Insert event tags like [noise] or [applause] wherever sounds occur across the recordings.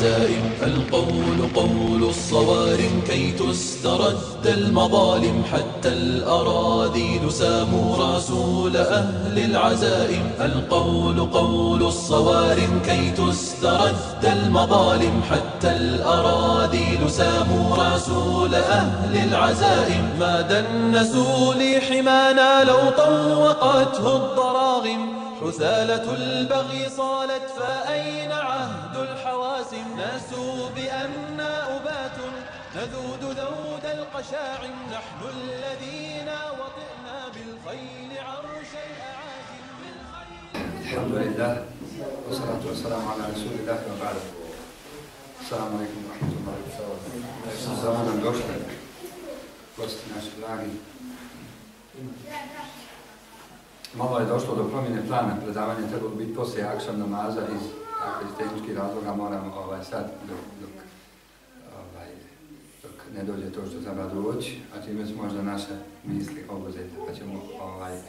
زائم القول قول الصوارم كي تسترد المظالم. حتى الأراذيل ساموا رسول أهل العزائم. القول قول الصوارم كي تسترد المظالم. حتى الأراذيل ساموا رسول أهل العزائم. ما دنسوا لحمانا لو طوقته الضراغم. حثالة البغي صالت فأين عهد؟ الحواسم ناسوا بأننا أبات نذود ذود القشاعم. نحن الذين وطئنا بالخيل عرش الأعاجم. الحمد لله والصلاة والسلام على رسول الله وبعد السلام عليكم ورحمة الله وبركاته. došli gosti naši dragi Malo je došlo do promjene plana predavanja, trebalo biti poslije akšam namaza iz, dakle, iz tehničkih razloga moramo ovaj, sad dok, dok, ovaj, dok ne dođe to što treba doći, a time su možda naše misli obuzete, pa ćemo ovaj, e,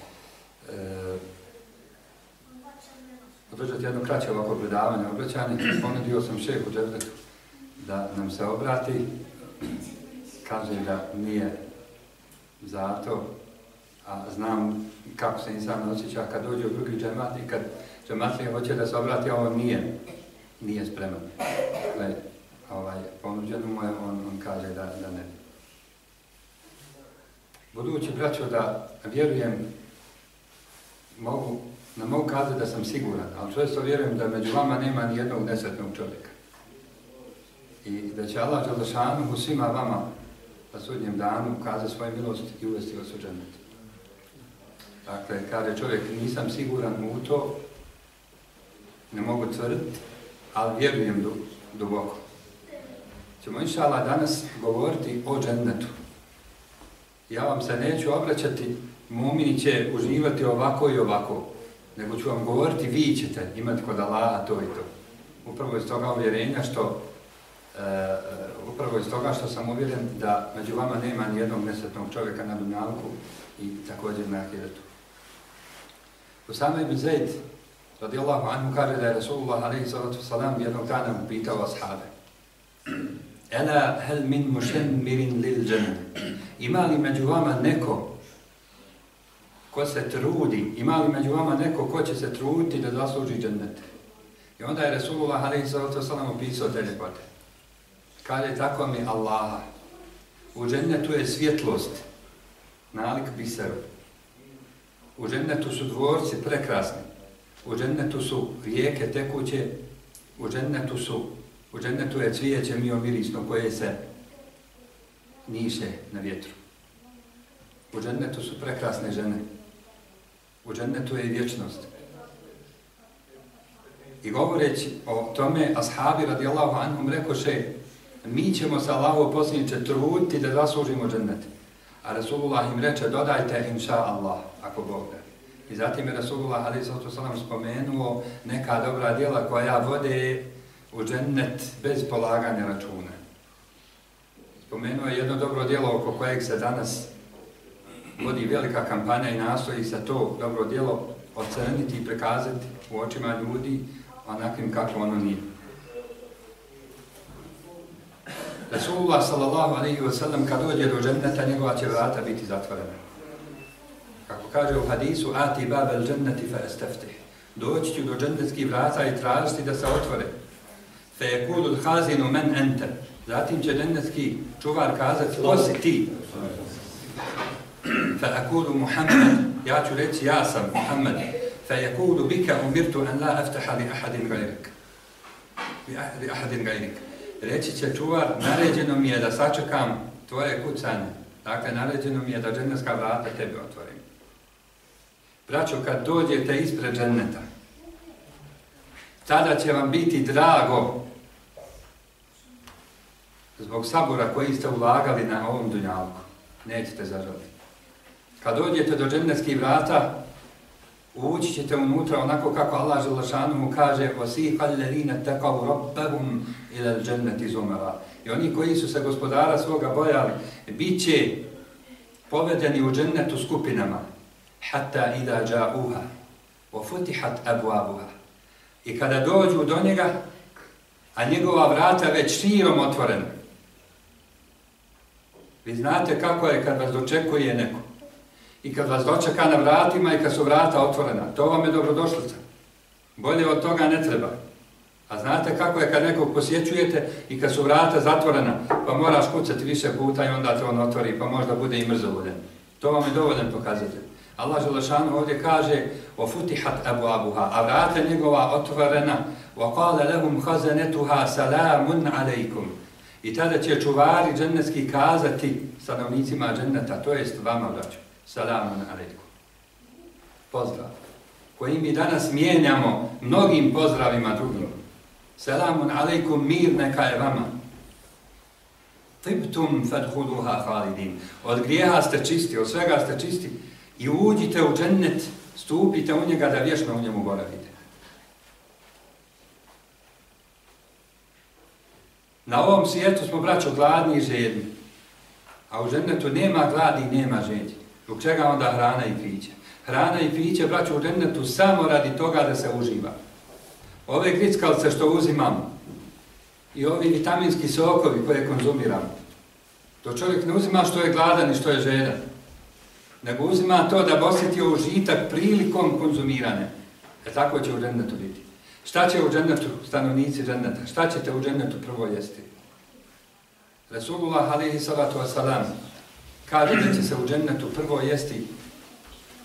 održati jedno kraće ovako predavanje, obraćanje. Ponudio sam šehu Dževdetu da nam se obrati, kaže da nije zato, a znam kako se insan osjeća kad dođe u drugi džemat i kad džematlije hoće da se obrati, a on nije, nije spreman. Dakle, ovaj, ponuđeno mu je, on, on kaže da, da ne. Budući, braćo, da vjerujem, mogu, ne mogu kazati da sam siguran, ali često vjerujem da među vama nema ni jednog nesretnog čovjeka. I da će Allah Đalešanu u svima vama na sudnjem danu ukazati svoje milosti i uvesti vas u džennet. Dakle, kaže čovjek, nisam siguran u to, ne mogu tvrditi, ali vjerujem du, duboko. Ćemo inša Allah danas govoriti o džennetu. Ja vam se neću obraćati, mumini će uživati ovako i ovako, nego ću vam govoriti, vi ćete imati kod Allaha to i to. Upravo iz toga uvjerenja što uh, upravo iz toga što sam uvjeren da među vama nema ni jednog nesretnog čovjeka na dunjalku i također na ahiretu. Usama ibn Zaid, radijallahu anhu, kaže da je Rasulullah alaihi sallatu salam jednog dana upitao ashabe. Ela hel min mušemmirin lil džene. Ima li među vama neko ko se trudi, ima li među vama neko ko će se truditi da zasluži džennet? I onda je Rasulullah alaihi sallatu salam upisao te ljepote. Kaže tako mi Allaha, u džennetu je svjetlost, nalik biseru. U džennetu su dvorci prekrasni. U džennetu su rijeke tekuće. U džennetu su u džennetu je cvijeće mio mirisno koje se niše na vjetru. U džennetu su prekrasne žene. U džennetu je i vječnost. I govoreći o tome, ashabi radijallahu anhum rekoše, mi ćemo sa Allaho posljednice truditi da zaslužimo džennet. A Rasulullah im reče, dodajte inša Allah, ako Bog da. I zatim je Rasulullah a.s. spomenuo neka dobra djela koja vode u džennet bez polaganja računa. Spomenuo je jedno dobro djelo oko kojeg se danas vodi velika kampanja i nastoji se to dobro djelo ocrniti i prekazati u očima ljudi onakvim kako ono nije. Rasulullah sallallahu alaihi wa sallam kad dođe do dženneta njegova će vrata biti zatvorena. Kako kaže u hadisu, ati babel dženneti fa esteftih. Doći ću do džennetskih vrata i tražiti da se otvore. Fe je kudu hazinu men ente. Zatim će džennetski čuvar kazati, ko si ti? Fe akudu Muhammed. Ja ću reći, ja sam Muhammed. Fe je kudu bika umirtu an la aftaha li ahadin gajrik. Li ahadin gajrik. Reći će čuvar, naređeno mi je da sačekam tvoje kucanje. Dakle, naređeno mi je da džennetska vrata tebe otvorim. Braćo, kad dođete ispred dženneta, tada će vam biti drago zbog sabora koji ste ulagali na ovom dunjalku. Nećete zažaliti. Kad dođete do džennetskih vrata, ući ćete unutra onako kako Allah Želešanu mu kaže وَسِيْحَ الَّذِينَ تَقَوْ رَبَّهُمْ إِلَى الْجَنَّةِ زُمَرَا I oni koji su se gospodara svoga bojali, bit će povedeni u džennetu skupinama hatta idha ja'uha wa futihat abwabuha. I kada dođu do njega, a njegova vrata već širom otvorena. Vi znate kako je kad vas dočekuje neko. I kad vas dočeka na vratima i kad su vrata otvorena. To vam je dobrodošlica. Bolje od toga ne treba. A znate kako je kad nekog posjećujete i kad su vrata zatvorena, pa moraš kucati više puta i onda te on otvori, pa možda bude i mrzovoljen. To vam je dovoljan pokazatelj. Allah Želešanu ovdje kaže o futihat abu abuha, a vrata njegova otvorena, wa qala lahum khazanatuha salamun alaykum. I tada će čuvari džennetski kazati stanovnicima dženneta, to jest vama, vraću, salamun alaikum. Pozdrav. Koji mi danas mijenjamo mnogim pozdravima drugim. Salamun alaikum, mir neka je vama. Tibtum fadhuluha khalidin. Od grijeha ste čisti, od svega ste čisti. I uđite u džennet, stupite u njega da vječno u njemu boravite. Na ovom svijetu smo braćo gladni i žedni. A u džennetu nema gladi i nema žedni. Zbog čega onda hrana i piće? Hrana i piće, braćo, u džennetu samo radi toga da se uživa. Ove grickalce što uzimamo i ovi vitaminski sokovi koje konzumiramo, to čovjek ne uzima što je gladan i što je žedan, nego uzima to da bi osjetio užitak prilikom konzumiranja. E tako će u džennetu biti. Šta će u džennetu stanovnici dženneta? Šta ćete u džennetu prvo jesti? Rasulullah alihi salatu wasalam kaže da će se u džennetu prvo jesti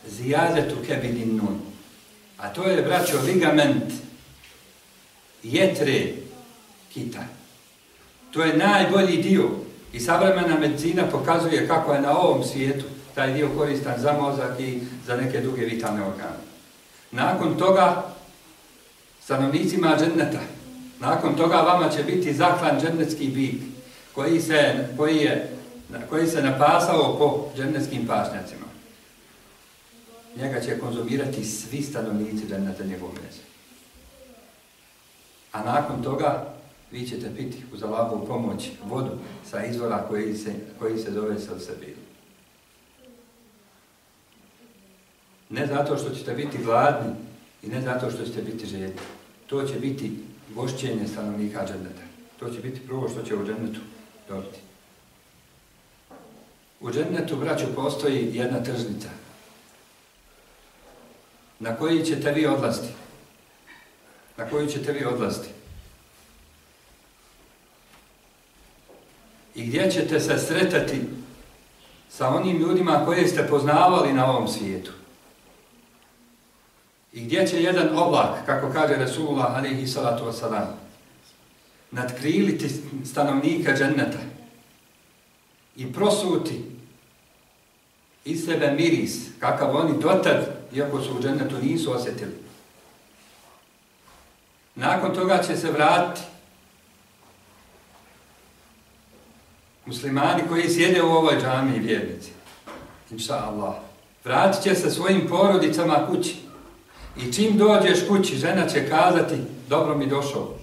zijadetu kebidin nun. A to je, braćo, ligament jetre kita. To je najbolji dio i savremena medicina pokazuje kako je na ovom svijetu taj dio koristan za mozak i za neke druge vitalne organe. Nakon toga, stanovnicima dženneta, nakon toga vama će biti zaklan džennetski bik koji se, koji je, koji se napasao po džennetskim pašnjacima. Njega će konzumirati svi stanovnici dženneta njegov mesa. A nakon toga vi ćete piti uz Allahovu pomoć vodu sa izvora koji se, koji se zove Salsabil. Ne zato što ćete biti gladni i ne zato što ćete biti žedni. To će biti gošćenje stanovnika dženneta. To će biti prvo što će u džennetu dobiti. U džennetu, braću, postoji jedna tržnica na koji ćete vi odlasti. Na koju ćete vi odlasti. I gdje ćete se sretati sa onim ljudima koje ste poznavali na ovom svijetu. I gdje će jedan oblak, kako kaže Resulullah alaihi salatu wasalam, nadkriliti stanovnika dženneta i prosuti iz sebe miris, kakav oni dotad, iako su u džennetu, nisu osjetili. Nakon toga će se vratiti muslimani koji sjede u ovoj džami i vjernici. Inša Allah. Vratit će se svojim porodicama kući. I čim dođeš kući, žena će kazati, dobro mi došao.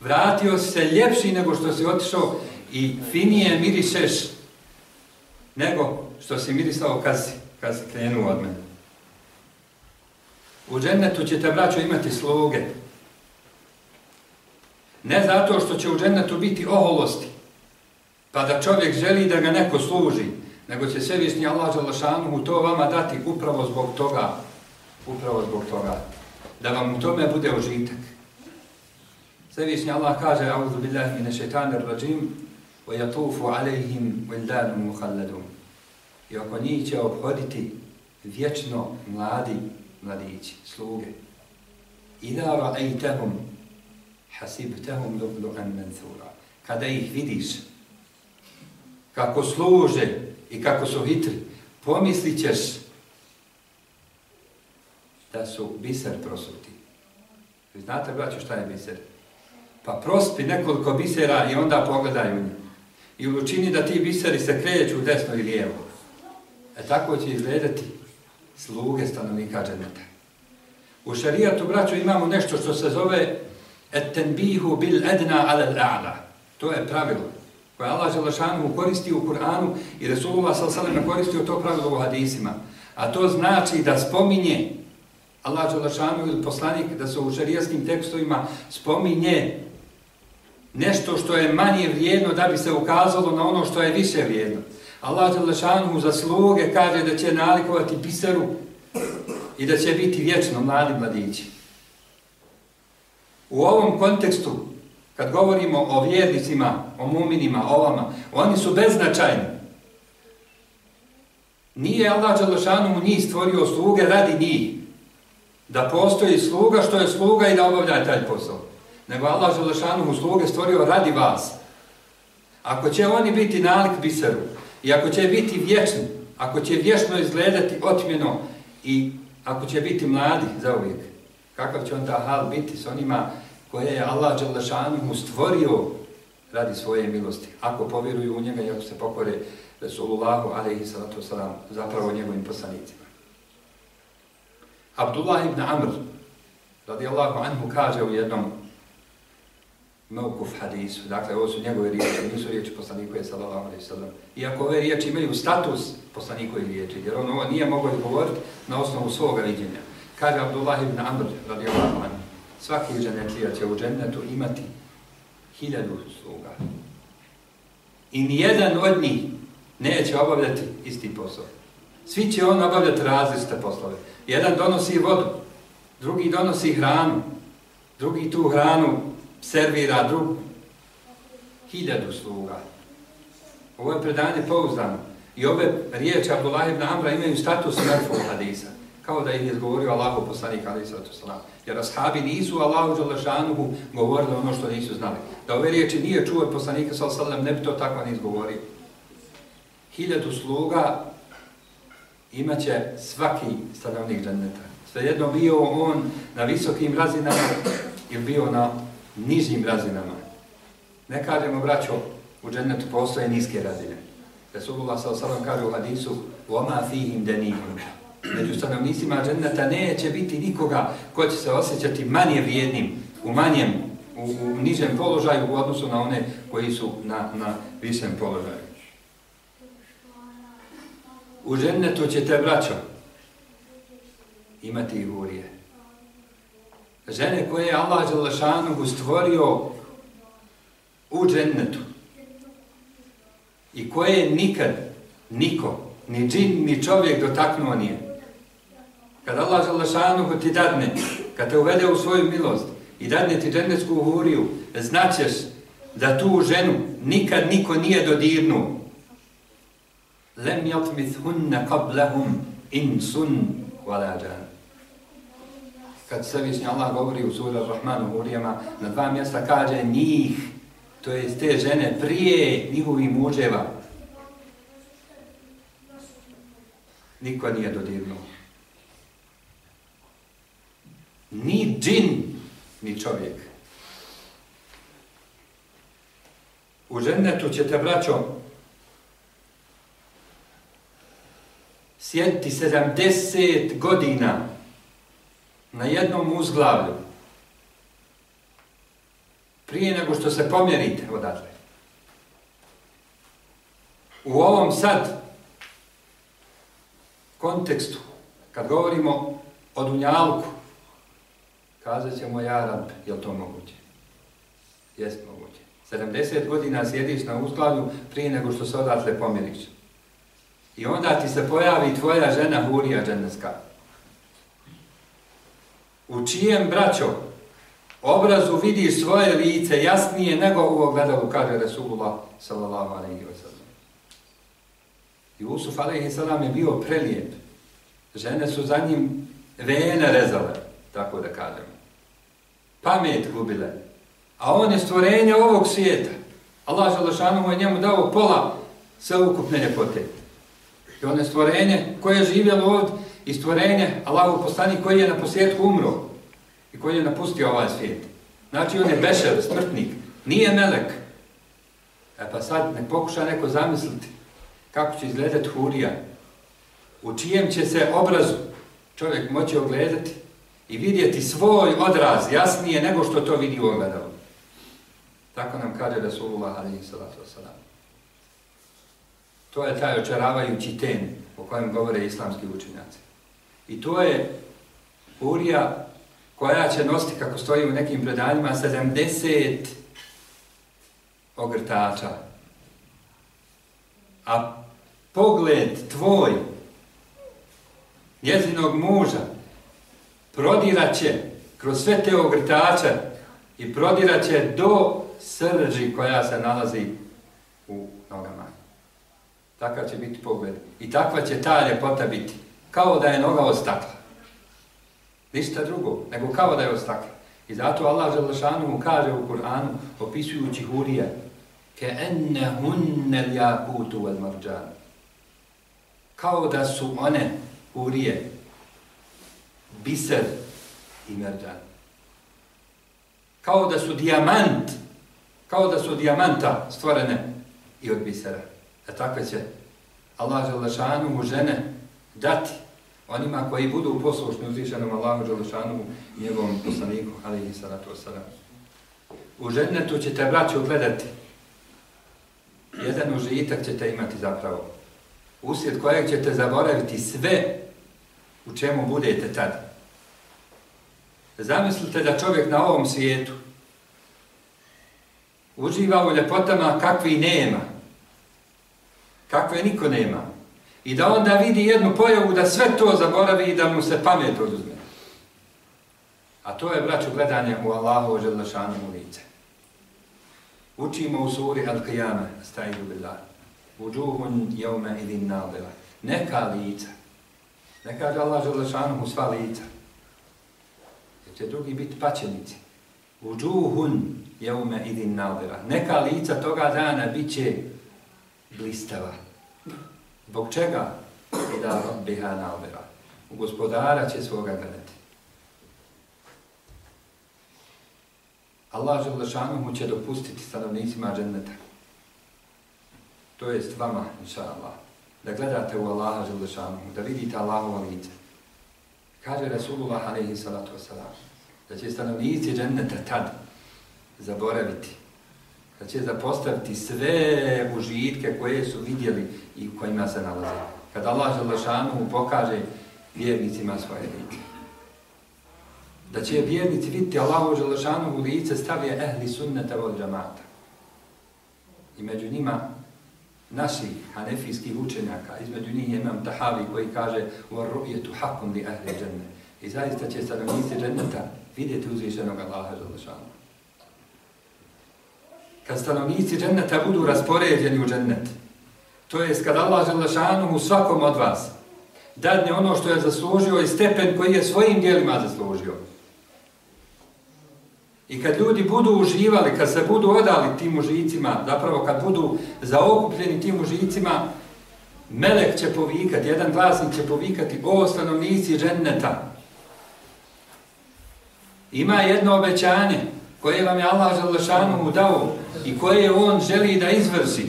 Vratio si se ljepši nego što si otišao i finije mirišeš nego što si mirisao kad si, kad si krenuo od mene. U džennetu ćete, braćo, imati sluge. Ne zato što će u džennetu biti oholosti, pa da čovjek želi da ga neko služi, nego će svevišnji Allah Žalašanu to vama dati upravo zbog toga, upravo zbog toga, da vam u tome bude užitak. Svevišnji Allah kaže, A'udhu billahi mine šeitanir rajim, wa yatufu alaihim wildanu muhalladum. I oko njih će obhoditi vječno mladi mladići, sluge. Ida ra'aytahum, hasibtahum lublu'an manthura. Kada ih vidiš, kako služe i kako su hitri, pomislit ćeš da su biser prosuti. Vi znate, braću, šta je biser? Pa prospi nekoliko bisera i onda pogledaju njih. I učini da ti biseri se kreću desno i lijevo. E tako će izgledati sluge stanovnika dženeta. U šarijatu, braću, imamo nešto što se zove etenbihu bil edna ala l'a'la. To je pravilo koje Allah Želešanu koristi u Kur'anu i Resulullah s.a.v. koristio to pravilo u hadisima. A to znači da spominje Allah Želešanu ili poslanik da se u šarijaskim tekstovima spominje nešto što je manje vrijedno da bi se ukazalo na ono što je više vrijedno. Allah Želešanu za sluge kaže da će nalikovati pisaru i da će biti vječno mladi mladići. U ovom kontekstu, kad govorimo o vjernicima, o muminima, o vama, oni su beznačajni. Nije Allah Đalešanu mu njih stvorio sluge radi njih. Da postoji sluga što je sluga i da obavlja taj posao. Nego Allah Đalešanu mu sluge stvorio radi vas. Ako će oni biti nalik biseru, I ako će biti vječni, ako će vječno izgledati otmjeno i ako će biti mladi za uvijek, kakav će onda hal biti s onima koje je Allah Đalešanuhu stvorio radi svoje milosti, ako povjeruju u njega i ako se pokore Resulullahu alaihi salatu wasalam, zapravo njegovim poslanicima. Abdullah ibn Amr, radijallahu anhu, kaže u jednom Mokuf hadisu, dakle ovo su njegove riječi, nisu riječi poslanikove sallallahu alaihi sallam. Iako ove riječi imaju status poslanikove riječi, jer on ovo nije mogao govoriti na osnovu svoga viđenja. Kaže Abdullah ibn Amr, radijallahu anhu, svaki ženetlija će u džennetu imati hiljadu sluga. I nijedan od njih neće obavljati isti posao. Svi će on obavljati različite poslove. Jedan donosi vodu, drugi donosi hranu, drugi tu hranu servira drug hiljadu sluga. Ovo je predanje pouzdano. I ove riječi Abdullah ibn Amra imaju status merfu hadisa Kao da ih je izgovorio Allahu poslanik alaih sallatu sallam. Jer ashabi nisu Allahu Đalešanuhu govorili ono što nisu znali. Da ove riječi nije čuo poslanika sallatu sallam, ne bi to tako ni izgovorio. Hiljadu sluga imaće svaki stanovnik džaneta. Svejedno bio on na visokim razinama ili bio na nižim razinama. Ne kažemo, braćo, u džennetu postoje niske razine. Resulullah s.a.v. kaže u hadisu وَمَا فِيهِمْ دَنِيهِمْ Među stanovnicima dženneta neće biti nikoga ko će se osjećati manje vrijednim, u manjem, u, u nižem položaju u odnosu na one koji su na, na višem položaju. U džennetu ćete, braćo, imati i hurije žene koje je Allah Đalašanuhu stvorio u džennetu i koje nikad niko, ni džin, ni čovjek dotaknuo nije. Kad Allah Đalašanuhu ti dadne, kad te uvede u svoju milost i dadne ti džennetsku huriju, znaćeš da tu ženu nikad niko nije dodirnuo. Lem jatmith hunna qablahum insun wala džan kad Svevišnji Allah govori u sura Rahmanu Hurijama, na dva mjesta kaže njih, to je te žene prije njihovih muževa. Niko nije dodirnuo. Ni džin, ni čovjek. U žennetu ćete, braćo, sjediti 70 godina na jednom uzglavlju, prije nego što se pomjerite odatle. U ovom sad kontekstu, kad govorimo o Dunjalku, kazat ćemo ja rab, je li to moguće? Jest moguće. 70 godina sjediš na uskladu prije nego što se odatle pomjeriš. I onda ti se pojavi tvoja žena Hurija Dženeska u čijem braćo obrazu vidiš svoje lice jasnije nego u ogledalu, kaže Resulullah sallallahu alaihi wa sallam. Jusuf alaihi sallam je bio prelijep. Žene su za njim vene rezale, tako da kažemo. Pamet gubile. A on je stvorenje ovog svijeta. Allah mu je njemu dao pola sveukupne ljepote. I on je stvorenje koje je živjelo ovdje i stvorenje Allahu poslanik koji je na posljedku umro i koji je napustio ovaj svijet. Znači on je bešer, smrtnik, nije melek. E pa sad ne pokuša neko zamisliti kako će izgledati hurija, u čijem će se obrazu čovjek moći ogledati i vidjeti svoj odraz jasnije nego što to vidi u ogledalu. Tako nam kaže Rasulullah alaihi salatu wasalam. To je taj očaravajući ten o kojem govore islamski učenjaci. I to je urija koja će nositi, kako stoji u nekim predanjima, 70 ogrtača. A pogled tvoj, njezinog muža, prodiraće kroz sve te ogrtače i prodiraće do srži koja se nalazi u nogama. Takav će biti pogled. I takva će ta ljepota biti. Kao da je noga od stakla. Ništa drugo, nego kao da je od stakla. I zato Allah Želešanu mu kaže u Kur'anu, opisujući hurije, ke enne hunne ljakutu vel marđan. Kao da su one hurije, biser i merđan. Kao da su dijamant, kao da su dijamanta stvorene i od bisera. A e takve će Allah Želešanu mu žene dati onima koji budu poslušni uzvišenom Allahu Đelešanu i njegovom poslaniku, ali i salatu wasalam. U ženetu ćete braću gledati. Jedan užitak ćete imati zapravo. Uslijed kojeg ćete zaboraviti sve u čemu budete tad. Zamislite da čovjek na ovom svijetu uživa u ljepotama kakvi nema. Kakve niko nema. I da onda vidi jednu pojavu da sve to zaboravi i da mu se pamet oduzme. A to je, braću, gledanje u Allahu o želešanom lice. Učimo u suri Al-Qiyama, stajidu billah. Uđuhun jevme idin nadela. Neka lica. Ne kaže Allah želešanom u sva lica. Će drugi biti pačenici. Uđuhun jevme idin nadira. Neka lica toga dana bit će blistava. Zbog čega? I da biha naobera. U gospodara će svoga gledati. Allah želešanu mu će dopustiti stanovnicima dženneta. To jest vama, inša Allah, da gledate u Allaha želešanu, da vidite Allahova lice. Kaže Rasulullah alaihi salatu wasalam, da će stanovnici dženneta tad zaboraviti da će zapostaviti sve užitke koje su vidjeli i u kojima se nalaze. Kad Allah Želešanu pokaže vjernicima svoje lice. Da će vjernici vidjeti Allahu Želešanu u lice stavije ehli sunneta od džamata. I među njima naši hanefijskih učenjaka, između njih imam tahavi koji kaže u ru'jetu لِأَهْلِ li. I zaista će stanovnici dženneta vidjeti uzvišenog Allaha Želešanu kad stanovnici dženneta budu raspoređeni u džennet. To je kad Allah želešanu u svakom od vas dadne ono što je zaslužio i stepen koji je svojim dijelima zaslužio. I kad ljudi budu uživali, kad se budu odali tim užicima, zapravo kad budu zaokupljeni tim užicima, melek će povikati, jedan glasnik će povikati, o stanovnici dženneta. Ima jedno obećanje koje vam je Allah želešanu dao i koje on želi da izvrši.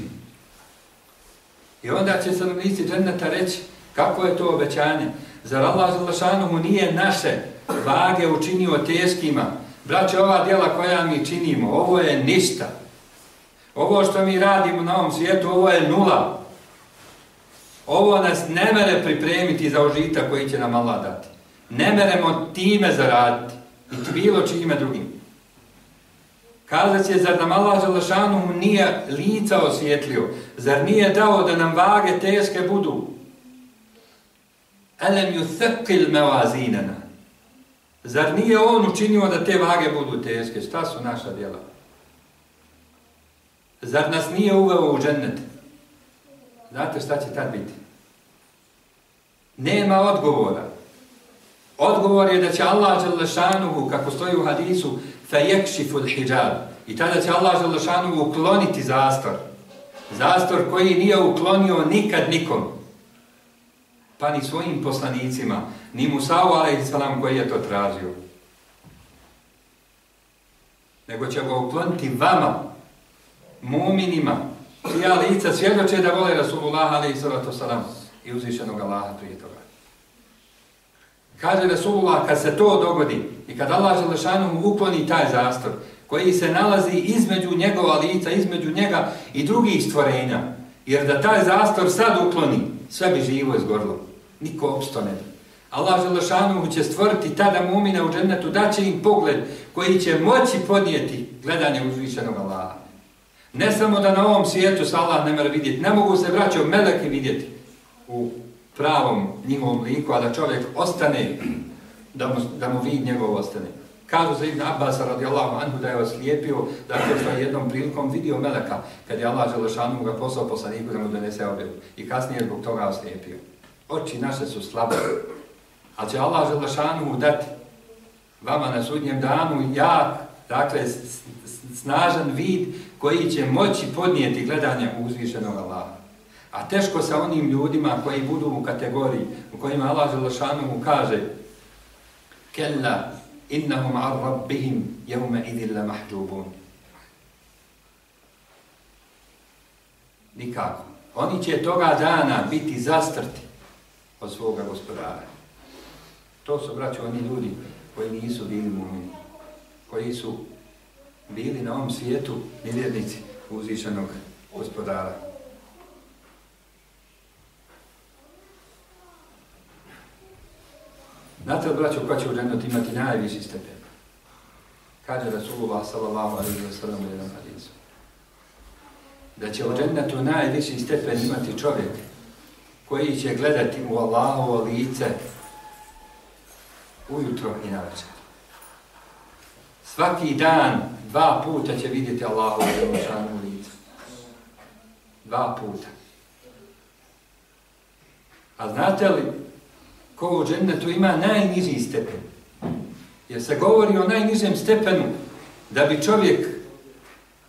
I onda će stanovnici dženneta reći kako je to obećanje. Zar Allah Želešanu mu nije naše vage učinio teškima? Braće, ova djela koja mi činimo, ovo je ništa. Ovo što mi radimo na ovom svijetu, ovo je nula. Ovo nas ne mere pripremiti za užita koji će nam Allah dati. Ne meremo time zaraditi. I bilo čime drugim. Kazat će, zar nam Allah Želešanu nije lica osvjetlio? Zar nije dao da nam vage teške budu? Elem ju thekil me. Zar nije on učinio da te vage budu teške? Šta su naša djela? Zar nas nije uveo u džennet? Znate šta će tad biti? Nema odgovora. Odgovor je da će Allah Želešanu, kako stoji u hadisu, fejekšifu l'hijab. I tada će Allah Želešanu ukloniti zastor. Zastor koji nije uklonio nikad nikom. Pa ni svojim poslanicima. Ni Musa'u a.s. koji je to tražio. Nego će ga ukloniti vama, muminima, čija lica svjedoče da vole Rasulullah a.s. i uzvišenog Allaha prije toga. Kaže Rasulullah, kad se to dogodi i kad Allah Želešanu ukloni taj zastor koji se nalazi između njegova lica, između njega i drugih stvorenja, jer da taj zastor sad ukloni, sve bi živo izgorlo. Niko opstone. Allah Želešanu će stvoriti tada mumina u džennetu, daće im pogled koji će moći podnijeti gledanje uzvišenog Allaha. Ne samo da na ovom svijetu se Allah ne mora vidjeti, ne mogu se braćo meleki vidjeti u pravom njihovom liku, a da čovjek ostane, da mu, da mu vid njegov ostane. Kažu za Ibn Abbas radijallahu anhu da je oslijepio, da je što jednom prilikom vidio meleka, kad je Allah Želešanu ga poslao poslaniku da mu donese objavu. I kasnije zbog toga oslijepio. Oči naše su slabe, ali će Allah Želešanu dati vama na sudnjem danu jak, dakle, snažan vid koji će moći podnijeti gledanje uzvišenog Allaha. A teško sa onim ljudima koji budu u kategoriji u kojima Allah Želešanu kaže Kella innahum ar rabbihim jevme idilla mahđubun. Nikako. Oni će toga dana biti zastrti od svoga gospodara. To su, braćo, oni ljudi koji nisu bili mumini, koji su bili na ovom svijetu nevjernici uzvišenog gospodara. Znate li, braćo, ko će u džennet imati najviši stepen? Kaže Rasulullah sallallahu alaihi wa sallam u jednom hadisu. Da će u džennetu najviši stepen imati čovjek koji će gledati u Allahovo lice ujutro i na večer. Svaki dan, dva puta će vidjeti Allahovo lice. Dva puta. A znate li ko u džennetu ima najniži stepen. Jer se govori o najnižem stepenu da bi čovjek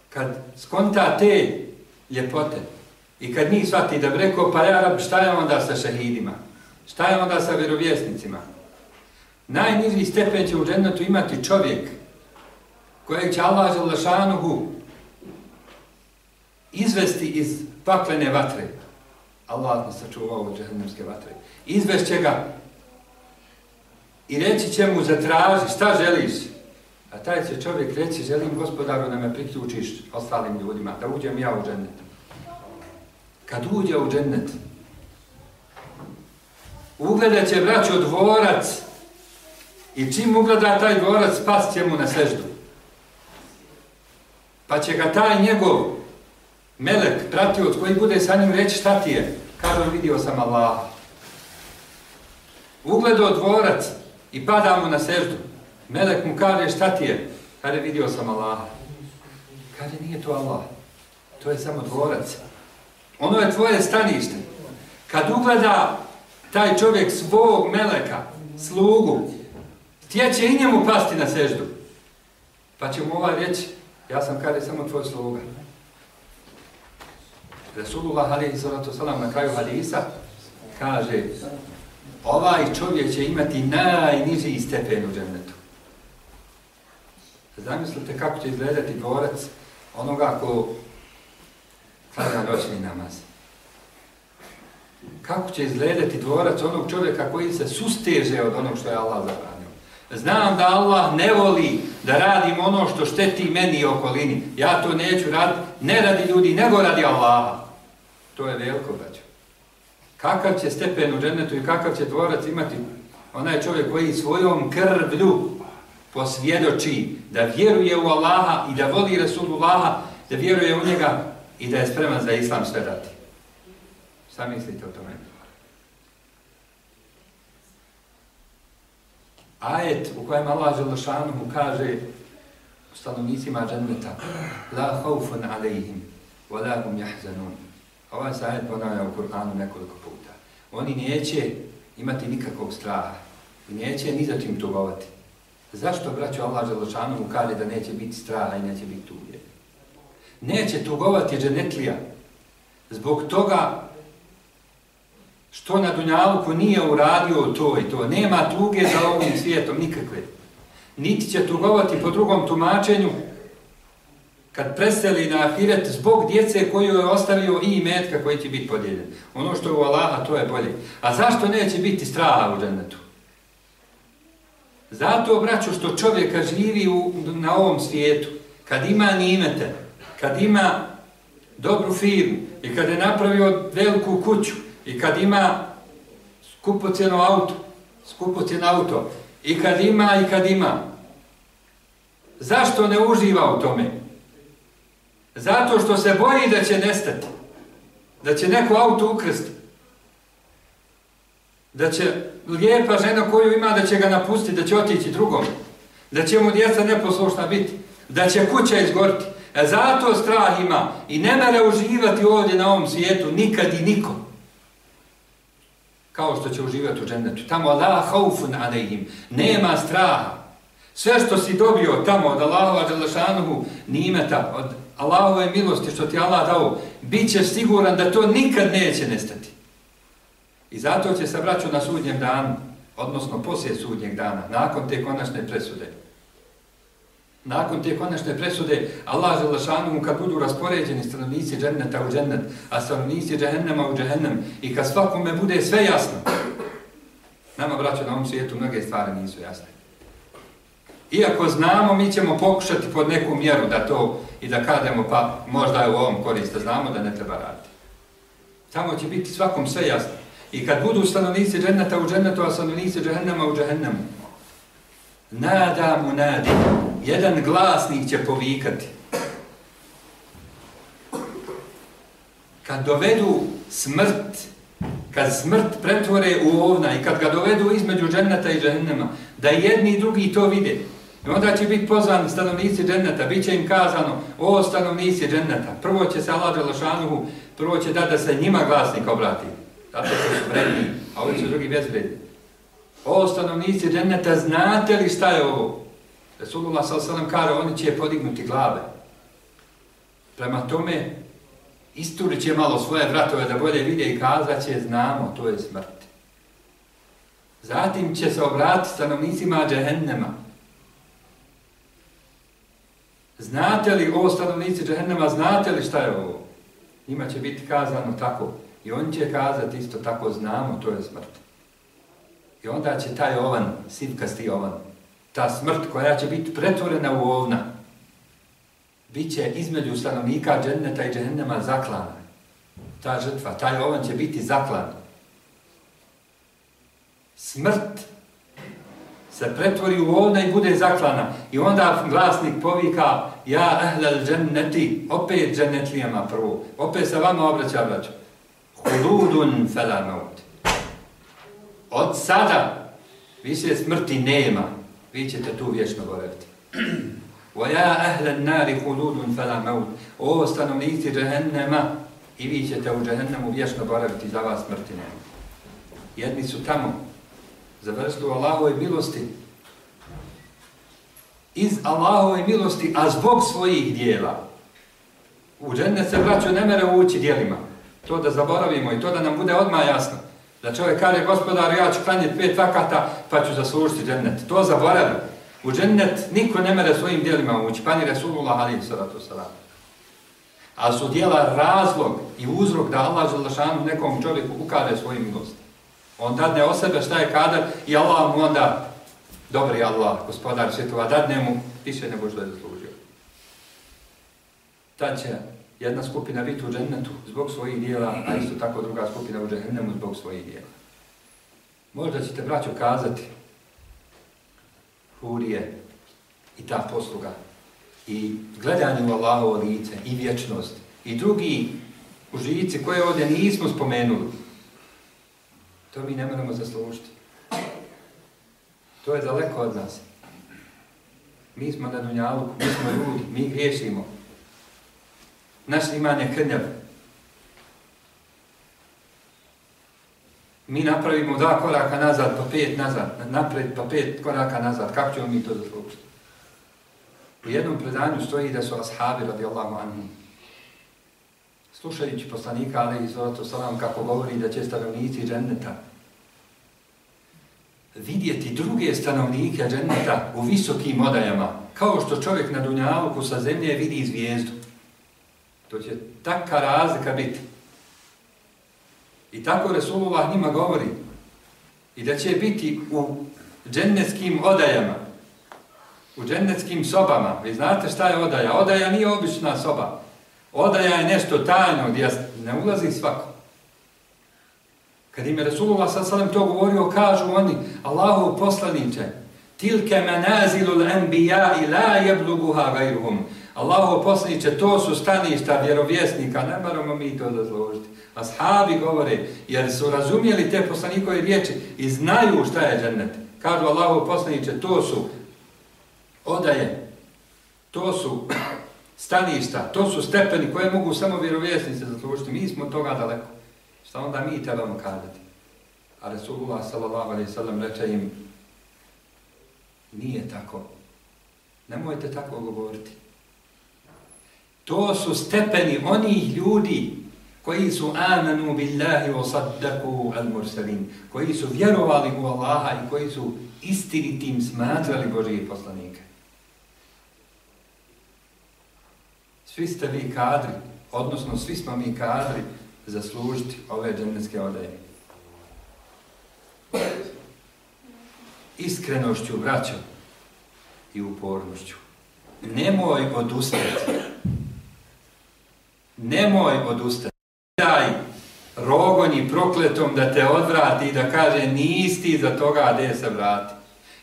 kad skonta te ljepote i kad njih shvati da bi rekao pa ja rab šta je onda sa šehidima, šta je onda sa vjerovjesnicima. Najniži stepen će u džennetu imati čovjek kojeg će Allah Želešanuhu izvesti iz paklene vatre. Allah nas sačuvao od džennemske vatre. Izvešće ga i reći će mu zatraži šta želiš. A taj će čovjek reći želim gospodaru da me priključiš ostalim ljudima, da uđem ja u džennetu. Kad uđe u džennet, ugledat će braćo dvorac i čim ugleda taj dvorac, spas će mu na seždu. Pa će ga taj njegov melek prati od koji bude sa njim reći šta ti je. kada vidio sam Allah. Ugledao dvorac, i pada mu na seždu. Melek mu kaže šta ti je? kada vidio sam Allaha. Kaže nije to Allah. To je samo dvorac. Ono je tvoje stanište. Kad ugleda taj čovjek svog meleka, slugu, tjeće i njemu pasti na seždu. Pa će mu ovaj reći, ja sam kada samo tvoj sluga. Resulullah alaihi sallatu sallam na kraju hadisa kaže ovaj čovjek će imati najniži stepen u džennetu. Zamislite kako će izgledati dvorac onoga ko klanja noćni namaz. Kako će izgledati dvorac onog čovjeka koji se susteže od onog što je Allah zabranio. Znam da Allah ne voli da radim ono što šteti meni i okolini. Ja to neću raditi, ne radi ljudi, nego radi Allaha. To je veliko, braćo. Kakav će stepen u džennetu i kakav će dvorac imati onaj čovjek koji svojom krvlju posvjedoči da vjeruje u Allaha i da voli Rasulullaha, da vjeruje u njega i da je spreman za Islam sve dati. Šta mislite o tome? Ajet u kojem Allah Želešanu mu kaže stanovnicima dženneta La haufun alejhim, wa la hum jahzanun. Ovaj sajed ponavlja u Kur'anu nekoliko puta. Oni neće imati nikakvog straha i neće ni za čim tugovati. Zašto, braćo Allah Želešanu, mu kaže da neće biti straha i neće biti tuge? Neće tugovati dženetlija zbog toga što na Dunjaluku nije uradio to i to. Nema tuge za ovim svijetom nikakve. Niti će tugovati po drugom tumačenju kad preseli na ahiret zbog djece koju je ostavio i metka koji će biti podijeljen. Ono što je u Allaha, to je bolje. A zašto neće biti straha u džennetu? Zato, braću, što čovjeka živi u, na ovom svijetu, kad ima nimete, kad ima dobru firmu i kad je napravio veliku kuću i kad ima skupocjeno auto, skupocjen auto i kad ima i kad ima, zašto ne uživa u tome? Zato što se boji da će nestati. Da će neko auto ukrsti. Da će lijepa žena koju ima da će ga napustiti, da će otići drugom. Da će mu djeca neposlušna biti. Da će kuća izgoriti. E zato strah ima i ne mere uživati ovdje na ovom svijetu nikad i nikom. Kao što će uživati u džennetu. Tamo la haufun alejhim. Nema straha. Sve što si dobio tamo od Allahova Đelešanuhu nimeta, od Allahove milosti što ti Allah dao, bit ćeš siguran da to nikad neće nestati. I zato će se vraćati na sudnjem danu, odnosno poslije sudnjeg dana, nakon te konačne presude. Nakon te konačne presude, Allah Želešanu, kad budu raspoređeni stanovnici dženneta u džennet, a stanovnici džehennema u džehennem, i kad svakome bude sve jasno, nama, braćo, na ovom svijetu mnoge stvari nisu jasne. Iako znamo, mi ćemo pokušati pod neku mjeru da to i da kademo, pa možda je u ovom koriste, znamo da ne treba raditi. Tamo će biti svakom sve jasno. I kad budu stanovnici dženneta u džennetu, a stanovnici džehennema u džehennemu, nada mu jedan glasnik će povikati. Kad dovedu smrt, kad smrt pretvore u ovna i kad ga dovedu između dženneta i džehennema, da jedni i drugi to vide, I onda će biti pozvan stanovnici dženneta, bit će im kazano, o stanovnici dženneta, prvo će se Allah Đelešanuhu, prvo će da da se njima glasnik obrati, zato su vredni, a ovi su drugi bezvredni. O stanovnici dženneta, znate li šta je ovo? Resulullah s.a.v. kaže, oni će podignuti glave. Prema tome, isturit će malo svoje vratove da bolje vide i kazat će, znamo, to je smrt. Zatim će se obratiti stanovnicima džehennema, Znate li, ovo stanovnici džahennema, znate li šta je ovo? Ima će biti kazano tako. I on će kazati isto tako, znamo, to je smrt. I onda će taj ovan, sivkasti ovan, ta smrt koja će biti pretvorena u ovna, bit će između stanovnika dženneta i džahennema zaklana. Ta žrtva, taj ovan će biti zaklan. Smrt se pretvori u ovna i bude zaklana. I onda glasnik povika, ja ahlal dženneti, opet džennetlijama prvo, opet se vama obraća vraća. Huludun felanaut. Od sada više smrti nema, vi ćete tu vječno boraviti. وَيَا ja النَّارِ خُلُودٌ فَلَا مَوْتٌ O stanovnici džehennema, i vi ćete u džehennemu vječno boraviti, za vas smrti nema. Jedni su tamo, za u Allahove milosti, iz Allahove milosti, a zbog svojih dijela. U džennet se vraću ne mere ući dijelima. To da zaboravimo i to da nam bude odmah jasno. Da čovjek kaže, gospodar, ja ću klanjeti pet vakata, pa ću zaslužiti džennet. To zaboravi. U džennet niko ne mere svojim dijelima ući, pa ni Resulullah alim sallatu sallam. A su dijela razlog i uzrok da Allah želešanu nekom čovjeku ukade svojim milosti. On dadne o sebe šta je kadar i Allah mu onda, dobri Allah, gospodar svjetova, dadne mu više nego što je zaslužio. Tad će jedna skupina biti u džennetu zbog svojih dijela, a isto tako druga skupina u džennemu zbog svojih dijela. Možda ćete braćo, kazati hurije i ta posluga i gledanje u Allahovo lice i vječnost i drugi uživici koje ovdje nismo spomenuli, To mi ne moramo zaslužiti. To je daleko od nas. Mi smo na Dunjaluku, mi smo ljudi, mi griješimo. Naš iman je krnjav. Mi napravimo dva koraka nazad, pa pet nazad, napred, pa pet koraka nazad. Kako ćemo mi to zaslužiti? U jednom predanju stoji da su ashabi radijallahu anhum slušajući poslanika Ali Izolatu Salam kako govori da će stanovnici dženneta vidjeti druge stanovnike dženneta u visokim odajama, kao što čovjek na Dunjavuku sa zemlje vidi zvijezdu. To će taka razlika biti. I tako Resulullah njima govori i da će biti u džennetskim odajama, u džennetskim sobama. Vi znate šta je odaja? Odaja nije obična soba. Odaja je nešto tajno gdje ne ulazi svako. Kad im je Resulullah s.a.v. to govorio, kažu oni, Allahu poslaniće, tilke menazilu l'anbija i la jebluguha gajruhum. Allaho poslaniće, to su staništa vjerovjesnika, ne moramo mi to zazložiti. Ashabi govore, jer su razumijeli te poslanikove riječi i znaju šta je džennet. Kažu Allaho poslaniće, to su odaje, to su [clears throat] staništa, to su stepeni koje mogu samo vjerovjesnice zaslužiti. Mi smo toga daleko. Šta onda mi trebamo kazati? A Resulullah sallallahu alaihi sallam reče im, nije tako. Nemojte tako govoriti. To su stepeni onih ljudi koji su amanu billahi wa saddaku al mursalin, koji su vjerovali u Allaha i koji su istinitim smatrali Božije poslanike. Svi ste vi kadri, odnosno svi smo mi kadri zaslužiti ove dženevske odaje. Iskrenošću, braćo, i upornošću. Nemoj odustati. Nemoj odustati. Daj rogonji prokletom da te odvrati i da kaže nisti za toga gdje se vrati.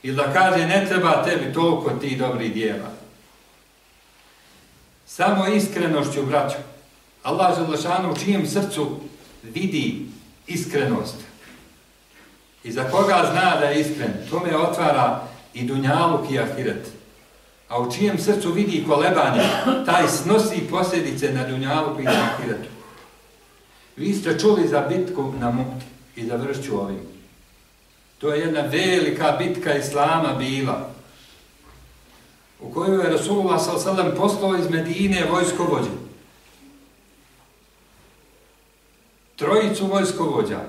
Ili da kaže ne treba tebi toliko ti dobri dijela. Samo iskrenošću, braćo. Allah Želešanu u čijem srcu vidi iskrenost. I za koga zna da je iskren, to me otvara i dunjaluk i ahiret. A u čijem srcu vidi kolebanje, taj snosi posljedice na dunjalu i ahiretu. Vi ste čuli za bitku na Mukti i završću ovim. To je jedna velika bitka Islama bila, u kojoj je Rasulullah s.a.v. poslao iz Medine vojskovođe. Trojicu vojskovođa.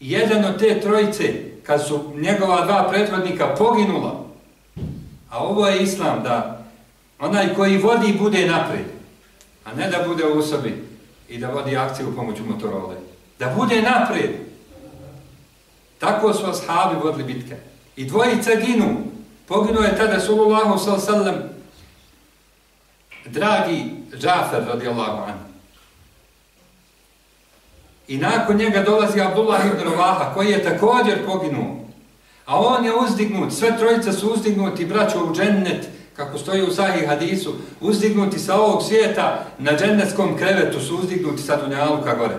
Jedan od te trojice, kad su njegova dva pretvodnika poginula, a ovo je Islam, da onaj koji vodi bude napred, a ne da bude u osobi i da vodi akciju pomoću motorole. Da bude napred. Tako su ashabi vodili bitke. I dvojica ginu. Poginuo je tada sallallahu sallam dragi Džafer radijallahu anhu. I nakon njega dolazi Abdullah ibn Ravaha koji je također poginuo. A on je uzdignut, sve trojice su uzdignuti braćo u džennet, kako stoji u sahih hadisu, uzdignuti sa ovog svijeta na džennetskom krevetu su uzdignuti sa dunjaluka gore.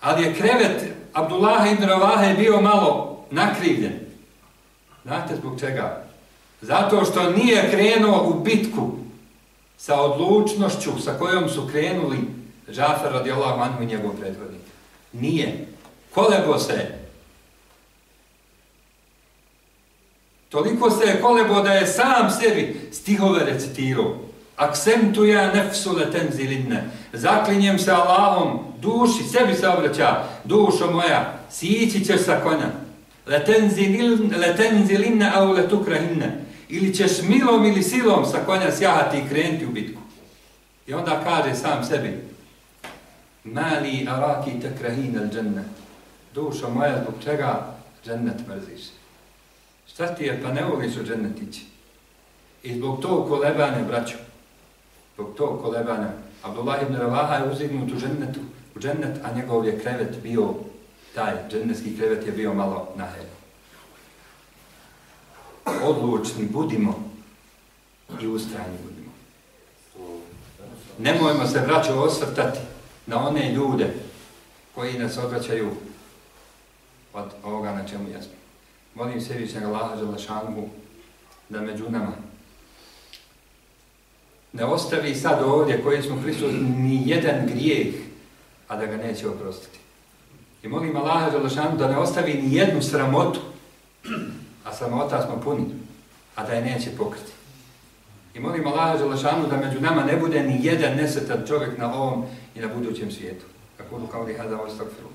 Ali je krevet Abdullah ibn Ravaha je bio malo nakrivljen. Znate zbog čega? Zato što nije krenuo u bitku sa odlučnošću sa kojom su krenuli Džafer radijallahu anhu i njegov predvodnik. Nije. Kolebo se. Toliko se je kolebo da je sam sebi stihove recitirao. Aksentu ja nefsu letenzilinne. Zaklinjem se Allahom, duši, sebi se obraća, dušo moja, sići ćeš sa konja letenzilinne au letukrahinne. Ili ćeš milom ili silom sa konja sjahati i krenuti u bitku. I onda kaže sam sebi, mali araki tekrahine al dženne. Dušo moja, zbog čega džennet mrziš? Šta ti je, pa ne voliš u džennetići. I zbog tog kolebane, braću, zbog tog kolebane, Abdullah ibn Ravaha je uzignut u džennetu, u džennet, a njegov je krevet bio taj džennetski krevet je bio malo naheljen. Odlučni budimo i ustrajni budimo. Nemojmo se vraćo osvrtati na one ljude koji nas odvraćaju od ovoga na čemu jesmo. Molim sebičnjega Allaha Želešanu da među nama ne ostavi sad ovdje koji smo prisutni ni jedan grijeh, a da ga neće oprostiti. I molim Allaha Đelešanu da ne ostavi ni jednu sramotu, a sramota smo puni, a da je neće pokriti. I molim Allaha Đelešanu da među nama ne bude ni jedan nesetan čovjek na ovom i na budućem svijetu. Kako kao li hada ostag firu,